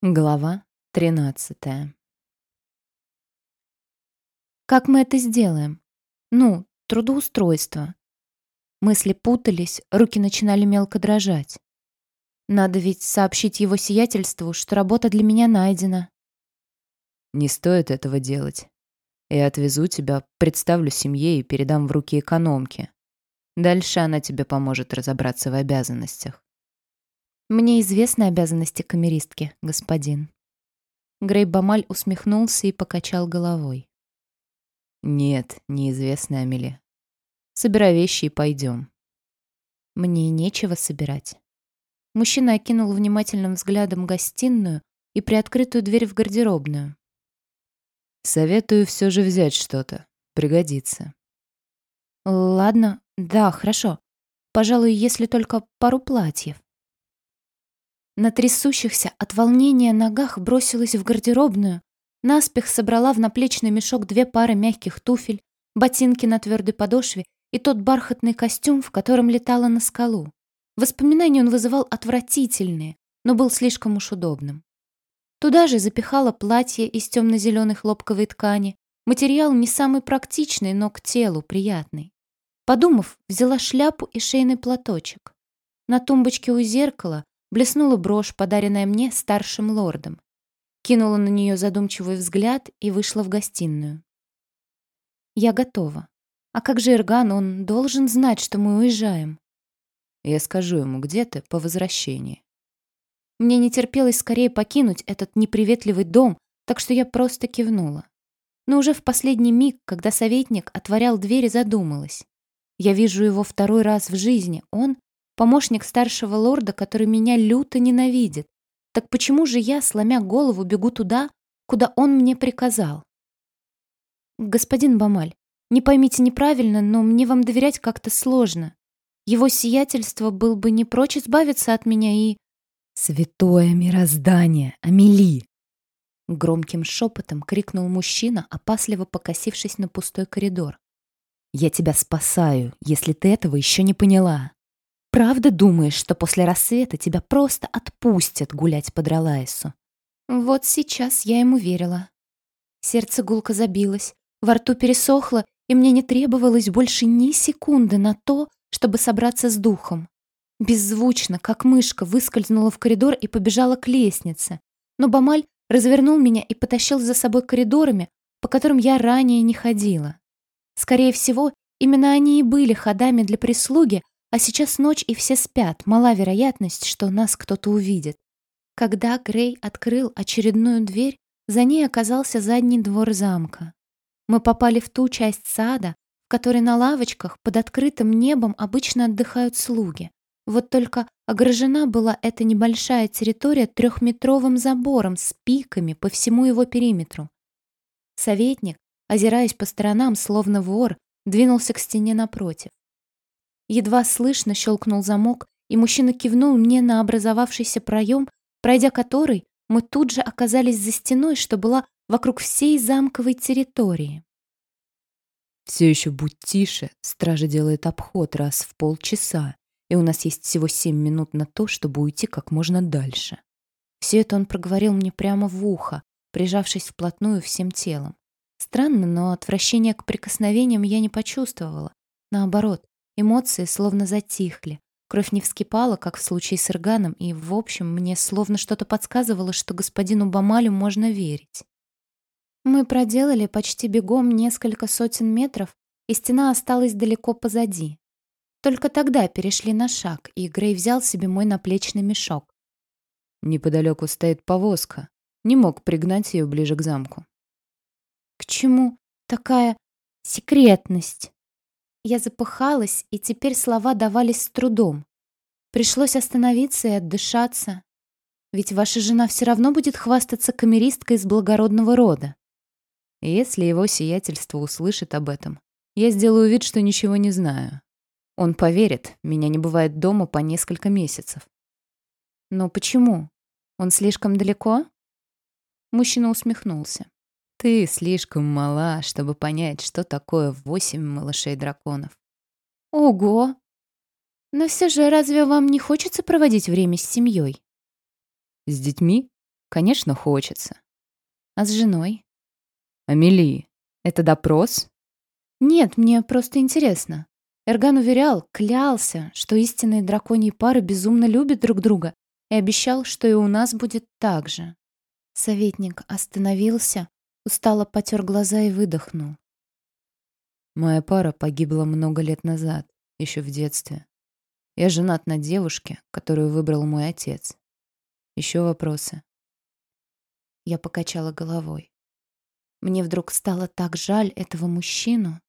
Глава 13 Как мы это сделаем? Ну, трудоустройство. Мысли путались, руки начинали мелко дрожать. Надо ведь сообщить его сиятельству, что работа для меня найдена. Не стоит этого делать. Я отвезу тебя, представлю семье и передам в руки экономки. Дальше она тебе поможет разобраться в обязанностях. Мне известны обязанности камеристки, господин. Грей Бамаль усмехнулся и покачал головой. Нет, неизвестная Амели. Собирай вещи и пойдем. Мне нечего собирать. Мужчина окинул внимательным взглядом гостиную и приоткрытую дверь в гардеробную. Советую все же взять что-то. Пригодится. Ладно, да, хорошо. Пожалуй, если только пару платьев. На трясущихся от волнения ногах бросилась в гардеробную, наспех собрала в наплечный мешок две пары мягких туфель, ботинки на твердой подошве и тот бархатный костюм, в котором летала на скалу. Воспоминания он вызывал отвратительные, но был слишком уж удобным. Туда же запихала платье из темно-зеленой хлопковой ткани, материал не самый практичный, но к телу приятный. Подумав, взяла шляпу и шейный платочек. На тумбочке у зеркала Блеснула брошь, подаренная мне старшим лордом. Кинула на нее задумчивый взгляд и вышла в гостиную. Я готова. А как же Ирган? Он должен знать, что мы уезжаем. Я скажу ему, где ты по возвращении. Мне не терпелось скорее покинуть этот неприветливый дом, так что я просто кивнула. Но уже в последний миг, когда советник отворял дверь, задумалась. Я вижу его второй раз в жизни. Он Помощник старшего лорда, который меня люто ненавидит. Так почему же я, сломя голову, бегу туда, куда он мне приказал? Господин Бамаль, не поймите неправильно, но мне вам доверять как-то сложно. Его сиятельство был бы не прочь избавиться от меня и... «Святое мироздание, Амели!» Громким шепотом крикнул мужчина, опасливо покосившись на пустой коридор. «Я тебя спасаю, если ты этого еще не поняла!» Правда думаешь, что после рассвета тебя просто отпустят гулять по Дралайсу? Вот сейчас я ему верила. Сердце гулко забилось, во рту пересохло, и мне не требовалось больше ни секунды на то, чтобы собраться с духом. Беззвучно, как мышка, выскользнула в коридор и побежала к лестнице. Но Бамаль развернул меня и потащил за собой коридорами, по которым я ранее не ходила. Скорее всего, именно они и были ходами для прислуги, а сейчас ночь, и все спят. Мала вероятность, что нас кто-то увидит. Когда Грей открыл очередную дверь, за ней оказался задний двор замка. Мы попали в ту часть сада, в которой на лавочках под открытым небом обычно отдыхают слуги. Вот только огражена была эта небольшая территория трехметровым забором с пиками по всему его периметру. Советник, озираясь по сторонам, словно вор, двинулся к стене напротив. Едва слышно щелкнул замок, и мужчина кивнул мне на образовавшийся проем, пройдя который, мы тут же оказались за стеной, что была вокруг всей замковой территории. «Все еще будь тише, стража делает обход раз в полчаса, и у нас есть всего семь минут на то, чтобы уйти как можно дальше». Все это он проговорил мне прямо в ухо, прижавшись вплотную всем телом. Странно, но отвращения к прикосновениям я не почувствовала. Наоборот, Эмоции словно затихли. Кровь не вскипала, как в случае с Ирганом, и, в общем, мне словно что-то подсказывало, что господину Бамалю можно верить. Мы проделали почти бегом несколько сотен метров, и стена осталась далеко позади. Только тогда перешли на шаг, и Грей взял себе мой наплечный мешок. Неподалеку стоит повозка. Не мог пригнать ее ближе к замку. К чему такая секретность? Я запыхалась, и теперь слова давались с трудом. Пришлось остановиться и отдышаться. Ведь ваша жена все равно будет хвастаться камеристкой из благородного рода. Если его сиятельство услышит об этом, я сделаю вид, что ничего не знаю. Он поверит, меня не бывает дома по несколько месяцев. Но почему? Он слишком далеко? Мужчина усмехнулся. Ты слишком мала, чтобы понять, что такое восемь малышей-драконов. Ого! Но все же разве вам не хочется проводить время с семьей? С детьми? Конечно, хочется. А с женой? Амелии, это допрос? Нет, мне просто интересно. Эрган уверял, клялся, что истинные драконьи пары безумно любят друг друга и обещал, что и у нас будет так же. Советник остановился, устало потер глаза и выдохнул. Моя пара погибла много лет назад, еще в детстве. Я женат на девушке, которую выбрал мой отец. Еще вопросы? Я покачала головой. Мне вдруг стало так жаль этого мужчину.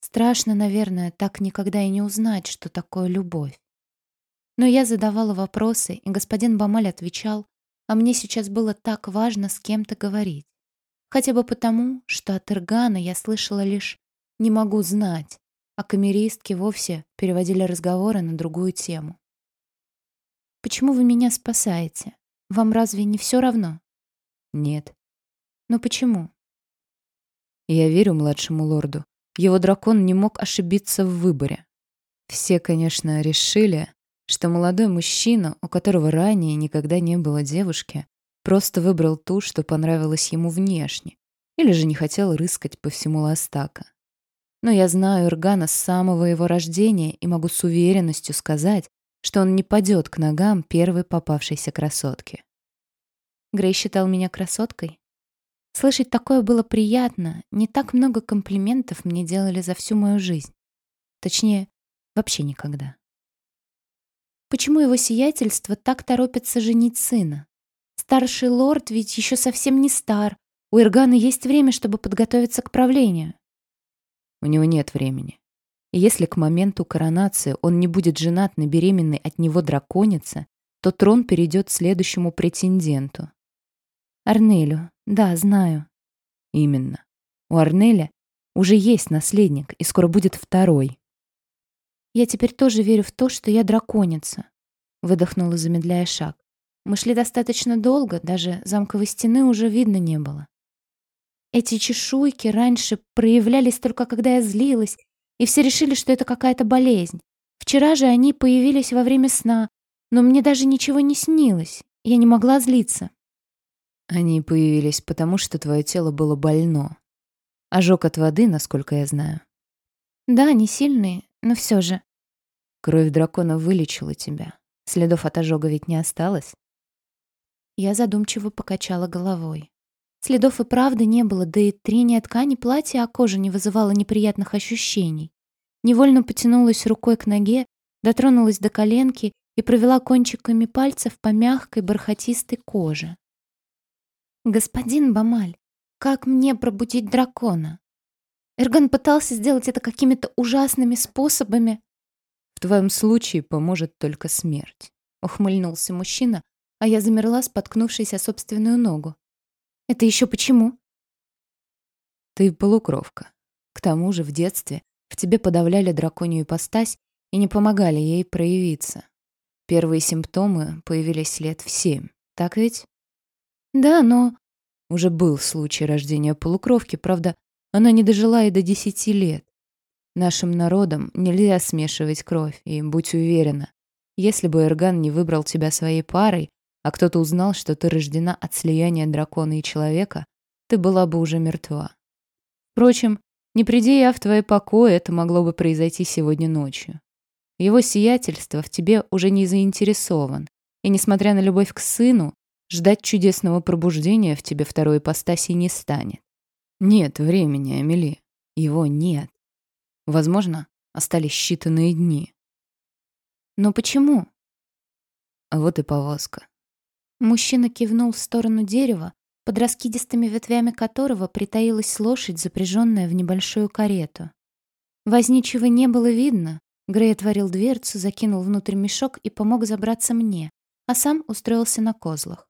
Страшно, наверное, так никогда и не узнать, что такое любовь. Но я задавала вопросы, и господин Бамаль отвечал, а мне сейчас было так важно с кем-то говорить. Хотя бы потому, что от Иргана я слышала лишь «не могу знать», а камеристки вовсе переводили разговоры на другую тему. «Почему вы меня спасаете? Вам разве не все равно?» «Нет». «Но почему?» «Я верю младшему лорду. Его дракон не мог ошибиться в выборе. Все, конечно, решили, что молодой мужчина, у которого ранее никогда не было девушки, просто выбрал ту, что понравилось ему внешне, или же не хотел рыскать по всему Ластака. Но я знаю Иргана с самого его рождения и могу с уверенностью сказать, что он не падет к ногам первой попавшейся красотки. Грей считал меня красоткой? Слышать такое было приятно, не так много комплиментов мне делали за всю мою жизнь. Точнее, вообще никогда. Почему его сиятельство так торопится женить сына? Старший лорд ведь еще совсем не стар. У Иргана есть время, чтобы подготовиться к правлению. У него нет времени. И если к моменту коронации он не будет женат на беременной от него драконице, то трон перейдет следующему претенденту. Арнелю. Да, знаю. Именно. У Арнеля уже есть наследник, и скоро будет второй. Я теперь тоже верю в то, что я драконица. Выдохнула, замедляя шаг. Мы шли достаточно долго, даже замковой стены уже видно не было. Эти чешуйки раньше проявлялись только когда я злилась, и все решили, что это какая-то болезнь. Вчера же они появились во время сна, но мне даже ничего не снилось. Я не могла злиться. Они появились потому, что твое тело было больно. Ожог от воды, насколько я знаю. Да, не сильный, но все же. Кровь дракона вылечила тебя. Следов от ожога ведь не осталось? Я задумчиво покачала головой. Следов и правды не было, да и трение ткани платья о коже не вызывало неприятных ощущений. Невольно потянулась рукой к ноге, дотронулась до коленки и провела кончиками пальцев по мягкой бархатистой коже. «Господин Бамаль, как мне пробудить дракона?» Эрган пытался сделать это какими-то ужасными способами. «В твоем случае поможет только смерть», — ухмыльнулся мужчина, а я замерла, споткнувшись о собственную ногу. Это еще почему? Ты полукровка. К тому же в детстве в тебе подавляли драконью ипостась и не помогали ей проявиться. Первые симптомы появились лет в семь, так ведь? Да, но... Уже был случай рождения полукровки, правда, она не дожила и до десяти лет. Нашим народам нельзя смешивать кровь, и будь уверена, если бы Эрган не выбрал тебя своей парой, а кто-то узнал, что ты рождена от слияния дракона и человека, ты была бы уже мертва. Впрочем, не приди я в твои покои, это могло бы произойти сегодня ночью. Его сиятельство в тебе уже не заинтересован, и, несмотря на любовь к сыну, ждать чудесного пробуждения в тебе второй ипостаси не станет. Нет времени, Амели. Его нет. Возможно, остались считанные дни. Но почему? А вот и повозка. Мужчина кивнул в сторону дерева, под раскидистыми ветвями которого притаилась лошадь, запряженная в небольшую карету. Возничего не было видно. Грей отворил дверцу, закинул внутрь мешок и помог забраться мне, а сам устроился на козлах.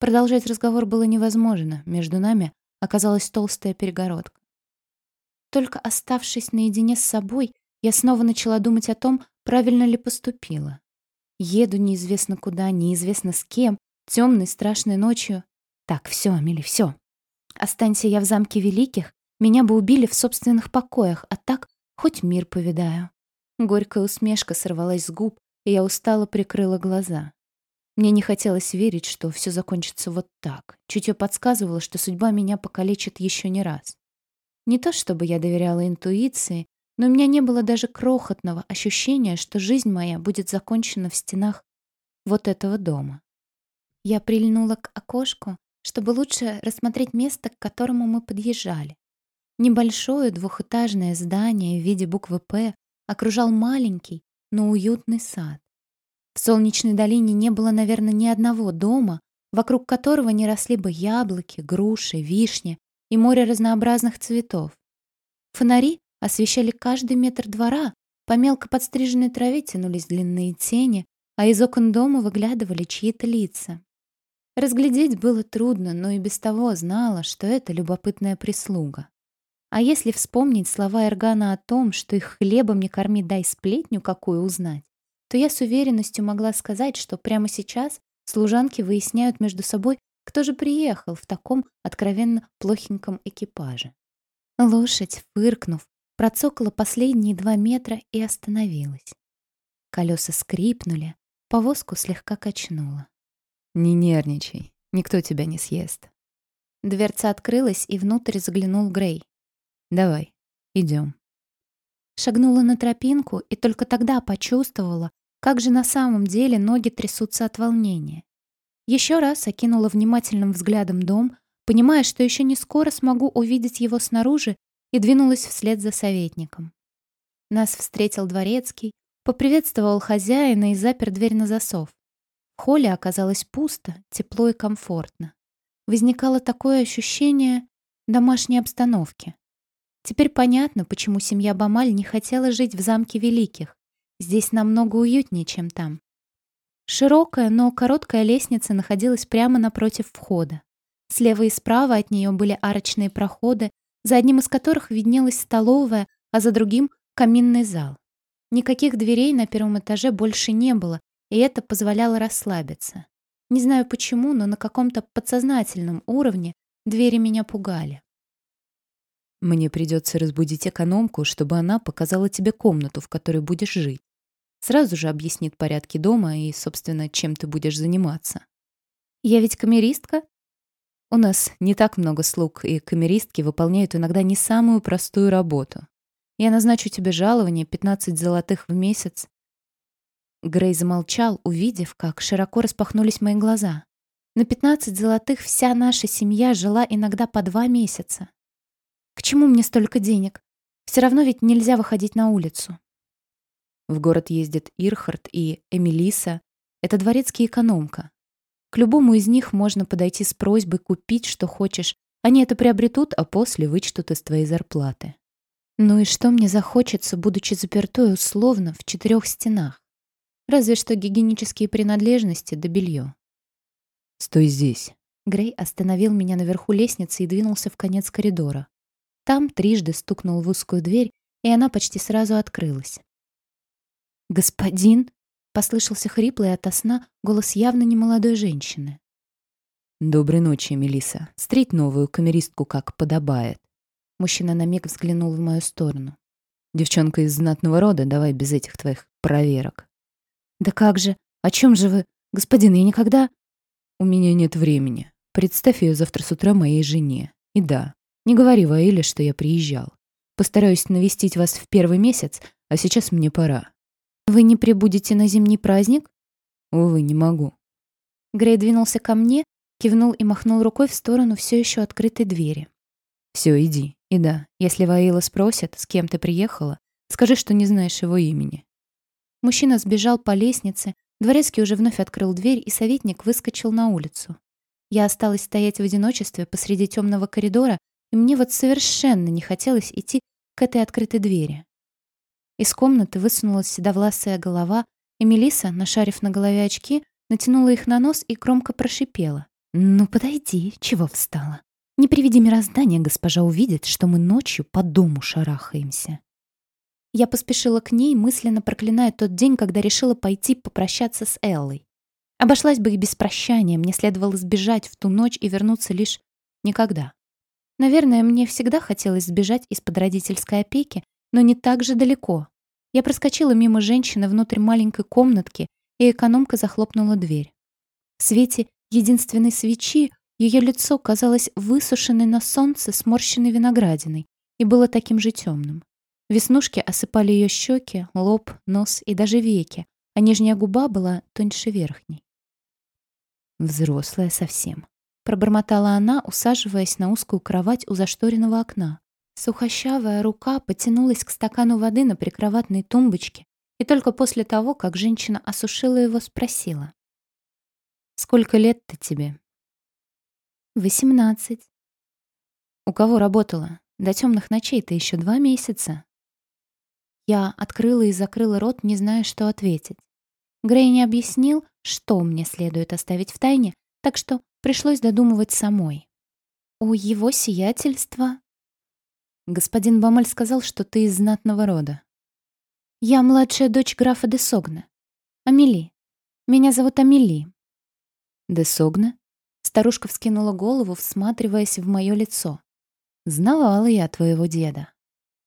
Продолжать разговор было невозможно, между нами оказалась толстая перегородка. Только оставшись наедине с собой, я снова начала думать о том, правильно ли поступила. Еду неизвестно куда, неизвестно с кем, темной страшной ночью. Так, все, Амели, все. Останься я в замке великих, меня бы убили в собственных покоях, а так хоть мир повидаю. Горькая усмешка сорвалась с губ, и я устало прикрыла глаза. Мне не хотелось верить, что все закончится вот так. Чутье подсказывало, что судьба меня покалечит еще не раз. Не то чтобы я доверяла интуиции, но у меня не было даже крохотного ощущения, что жизнь моя будет закончена в стенах вот этого дома. Я прильнула к окошку, чтобы лучше рассмотреть место, к которому мы подъезжали. Небольшое двухэтажное здание в виде буквы «П» окружал маленький, но уютный сад. В солнечной долине не было, наверное, ни одного дома, вокруг которого не росли бы яблоки, груши, вишни и море разнообразных цветов. Фонари освещали каждый метр двора, по мелко подстриженной траве тянулись длинные тени, а из окон дома выглядывали чьи-то лица. Разглядеть было трудно, но и без того знала, что это любопытная прислуга. А если вспомнить слова Эргана о том, что их хлебом не корми, дай сплетню какую узнать, то я с уверенностью могла сказать, что прямо сейчас служанки выясняют между собой, кто же приехал в таком откровенно плохеньком экипаже. Лошадь, фыркнув, процокала последние два метра и остановилась. Колеса скрипнули, повозку слегка качнуло. «Не нервничай, никто тебя не съест». Дверца открылась, и внутрь заглянул Грей. «Давай, идем. Шагнула на тропинку и только тогда почувствовала, как же на самом деле ноги трясутся от волнения. Еще раз окинула внимательным взглядом дом, понимая, что еще не скоро смогу увидеть его снаружи, и двинулась вслед за советником. Нас встретил дворецкий, поприветствовал хозяина и запер дверь на засов. Холле оказалось пусто, тепло и комфортно. Возникало такое ощущение домашней обстановки. Теперь понятно, почему семья Бамаль не хотела жить в замке Великих. Здесь намного уютнее, чем там. Широкая, но короткая лестница находилась прямо напротив входа. Слева и справа от нее были арочные проходы, за одним из которых виднелась столовая, а за другим — каминный зал. Никаких дверей на первом этаже больше не было, и это позволяло расслабиться. Не знаю почему, но на каком-то подсознательном уровне двери меня пугали. Мне придется разбудить экономку, чтобы она показала тебе комнату, в которой будешь жить. Сразу же объяснит порядки дома и, собственно, чем ты будешь заниматься. Я ведь камеристка? У нас не так много слуг, и камеристки выполняют иногда не самую простую работу. Я назначу тебе жалование 15 золотых в месяц Грей замолчал, увидев, как широко распахнулись мои глаза. На 15 золотых вся наша семья жила иногда по два месяца. К чему мне столько денег? Все равно ведь нельзя выходить на улицу. В город ездят Ирхард и Эмилиса. Это дворецкий экономка. К любому из них можно подойти с просьбой купить, что хочешь. Они это приобретут, а после вычтут из твоей зарплаты. Ну и что мне захочется, будучи запертой условно в четырех стенах? Разве что гигиенические принадлежности да белье. «Стой здесь». Грей остановил меня наверху лестницы и двинулся в конец коридора. Там трижды стукнул в узкую дверь, и она почти сразу открылась. «Господин!» — послышался хриплый ото сна голос явно немолодой женщины. «Доброй ночи, Мелиса. Встреть новую камеристку, как подобает». Мужчина на миг взглянул в мою сторону. «Девчонка из знатного рода, давай без этих твоих проверок». «Да как же? О чем же вы? Господин, я никогда...» «У меня нет времени. Представь ее завтра с утра моей жене. И да, не говори Ваиле, что я приезжал. Постараюсь навестить вас в первый месяц, а сейчас мне пора». «Вы не прибудете на зимний праздник?» «Увы, не могу». Грей двинулся ко мне, кивнул и махнул рукой в сторону все еще открытой двери. «Все, иди. И да, если Ваила спросят, с кем ты приехала, скажи, что не знаешь его имени. Мужчина сбежал по лестнице, дворецкий уже вновь открыл дверь, и советник выскочил на улицу. Я осталась стоять в одиночестве посреди темного коридора, и мне вот совершенно не хотелось идти к этой открытой двери. Из комнаты высунулась седовласая голова, и Мелисса, нашарив на голове очки, натянула их на нос и громко прошипела. «Ну, подойди, чего встала? Не приведи мироздания, госпожа увидит, что мы ночью по дому шарахаемся». Я поспешила к ней, мысленно проклиная тот день, когда решила пойти попрощаться с Эллой. Обошлась бы и без прощания, мне следовало сбежать в ту ночь и вернуться лишь никогда. Наверное, мне всегда хотелось сбежать из-под родительской опеки, но не так же далеко. Я проскочила мимо женщины внутрь маленькой комнатки, и экономка захлопнула дверь. В свете единственной свечи ее лицо казалось высушенной на солнце сморщенной виноградиной и было таким же темным. Веснушки осыпали ее щеки, лоб, нос и даже веки, а нижняя губа была тоньше верхней. «Взрослая совсем», — пробормотала она, усаживаясь на узкую кровать у зашторенного окна. Сухощавая рука потянулась к стакану воды на прикроватной тумбочке и только после того, как женщина осушила его, спросила. «Сколько лет-то тебе?» «Восемнадцать». «У кого работала? До темных ночей-то еще два месяца». Я открыла и закрыла рот, не зная, что ответить. Грей не объяснил, что мне следует оставить в тайне, так что пришлось додумывать самой. «У его сиятельства...» «Господин Бамаль сказал, что ты из знатного рода». «Я младшая дочь графа де Согна. Амели. Меня зовут Амели». «Де Согна?» Старушка вскинула голову, всматриваясь в мое лицо. «Знавала я твоего деда.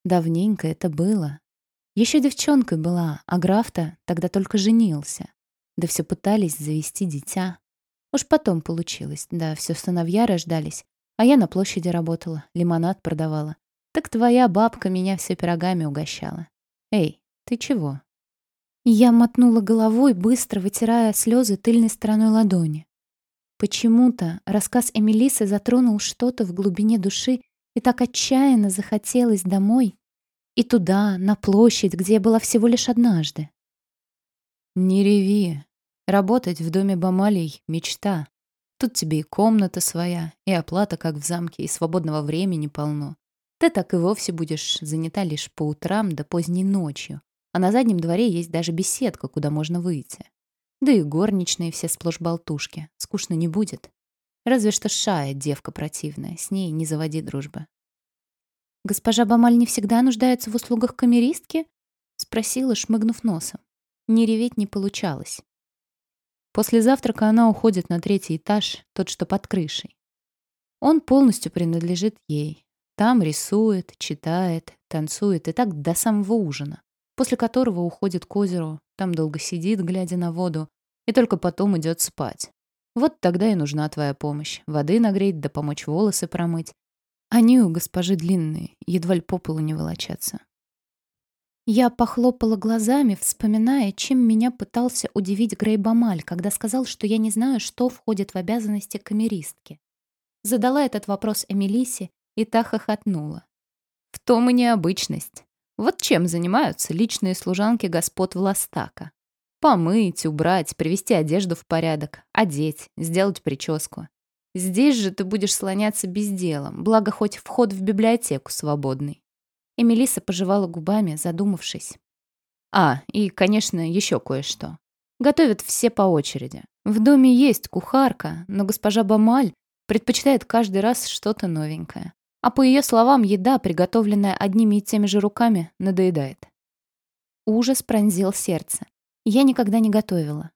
Давненько это было. Еще девчонкой была, а граф-то тогда только женился. Да все пытались завести дитя. Уж потом получилось, да все сыновья рождались. А я на площади работала, лимонад продавала. Так твоя бабка меня все пирогами угощала. Эй, ты чего? Я мотнула головой, быстро вытирая слезы тыльной стороной ладони. Почему-то рассказ Эмилисы затронул что-то в глубине души, и так отчаянно захотелось домой. И туда, на площадь, где я была всего лишь однажды. «Не реви. Работать в доме Бамалей — мечта. Тут тебе и комната своя, и оплата, как в замке, и свободного времени полно. Ты так и вовсе будешь занята лишь по утрам до поздней ночью, а на заднем дворе есть даже беседка, куда можно выйти. Да и горничные все сплошь болтушки. Скучно не будет. Разве что Шая, девка противная. С ней не заводи дружбы. «Госпожа Бамаль не всегда нуждается в услугах камеристки?» — спросила, шмыгнув носом. Не реветь не получалось. После завтрака она уходит на третий этаж, тот, что под крышей. Он полностью принадлежит ей. Там рисует, читает, танцует и так до самого ужина, после которого уходит к озеру, там долго сидит, глядя на воду, и только потом идет спать. Вот тогда и нужна твоя помощь. Воды нагреть да помочь волосы промыть. Они у госпожи длинные, едва ли по полу не волочатся. Я похлопала глазами, вспоминая, чем меня пытался удивить Грей Бамаль, когда сказал, что я не знаю, что входит в обязанности камеристки. Задала этот вопрос Эмилисе, и та хохотнула. В том и необычность. Вот чем занимаются личные служанки господ Властака. Помыть, убрать, привести одежду в порядок, одеть, сделать прическу. Здесь же ты будешь слоняться без дела, благо хоть вход в библиотеку свободный. Эмилиса пожевала губами, задумавшись. А, и, конечно, еще кое-что. Готовят все по очереди. В доме есть кухарка, но госпожа Бамаль предпочитает каждый раз что-то новенькое. А по ее словам, еда, приготовленная одними и теми же руками, надоедает. Ужас пронзил сердце. Я никогда не готовила.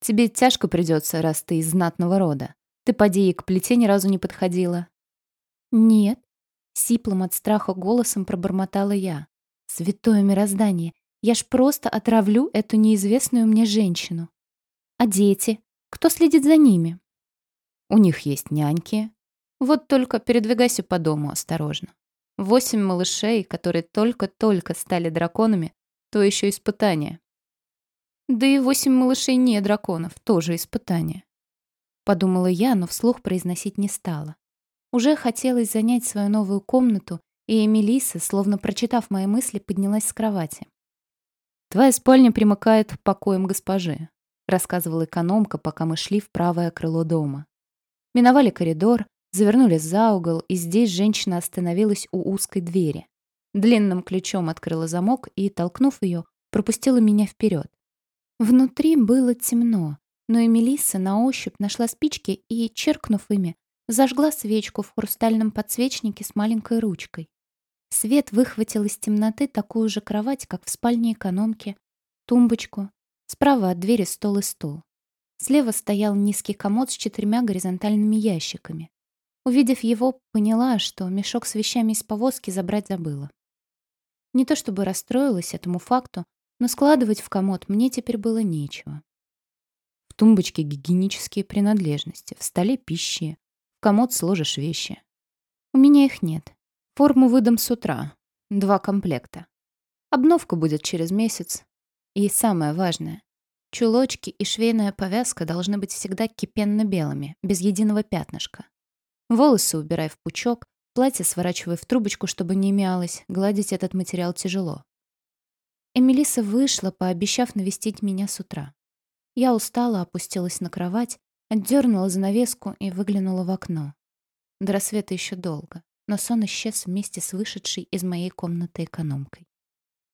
Тебе тяжко придется, раз ты из знатного рода. Ты поди и к плите ни разу не подходила. Нет. Сиплым от страха голосом пробормотала я. Святое мироздание. Я ж просто отравлю эту неизвестную мне женщину. А дети? Кто следит за ними? У них есть няньки. Вот только передвигайся по дому осторожно. Восемь малышей, которые только-только стали драконами, то еще испытание. Да и восемь малышей не драконов, тоже испытание. Подумала я, но вслух произносить не стала. Уже хотелось занять свою новую комнату, и Эмилиса, словно прочитав мои мысли, поднялась с кровати. «Твоя спальня примыкает к покоям госпожи», рассказывала экономка, пока мы шли в правое крыло дома. Миновали коридор, завернули за угол, и здесь женщина остановилась у узкой двери. Длинным ключом открыла замок и, толкнув ее, пропустила меня вперед. Внутри было темно, но Эмилиса на ощупь нашла спички и, черкнув ими, зажгла свечку в хрустальном подсвечнике с маленькой ручкой. Свет выхватил из темноты такую же кровать, как в спальне экономки, тумбочку, справа от двери стол и стол. Слева стоял низкий комод с четырьмя горизонтальными ящиками. Увидев его, поняла, что мешок с вещами из повозки забрать забыла. Не то чтобы расстроилась этому факту, но складывать в комод мне теперь было нечего. В тумбочке гигиенические принадлежности, в столе пищи, в комод сложишь вещи. У меня их нет. Форму выдам с утра. Два комплекта. Обновка будет через месяц. И самое важное. Чулочки и швейная повязка должны быть всегда кипенно-белыми, без единого пятнышка. Волосы убирай в пучок, платье сворачивай в трубочку, чтобы не мялось, гладить этот материал тяжело. Эмилиса вышла, пообещав навестить меня с утра. Я устала, опустилась на кровать, отдернула занавеску и выглянула в окно. До рассвета еще долго, но сон исчез вместе с вышедшей из моей комнаты экономкой.